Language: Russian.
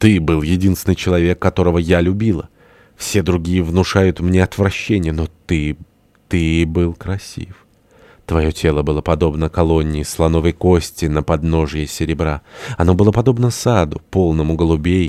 Ты был единственный человек, которого я любила. Все другие внушают мне отвращение, но ты, ты был красив. Твое тело было подобно колонии слоновой кости на подножье серебра. Оно было подобно саду, полному голубей,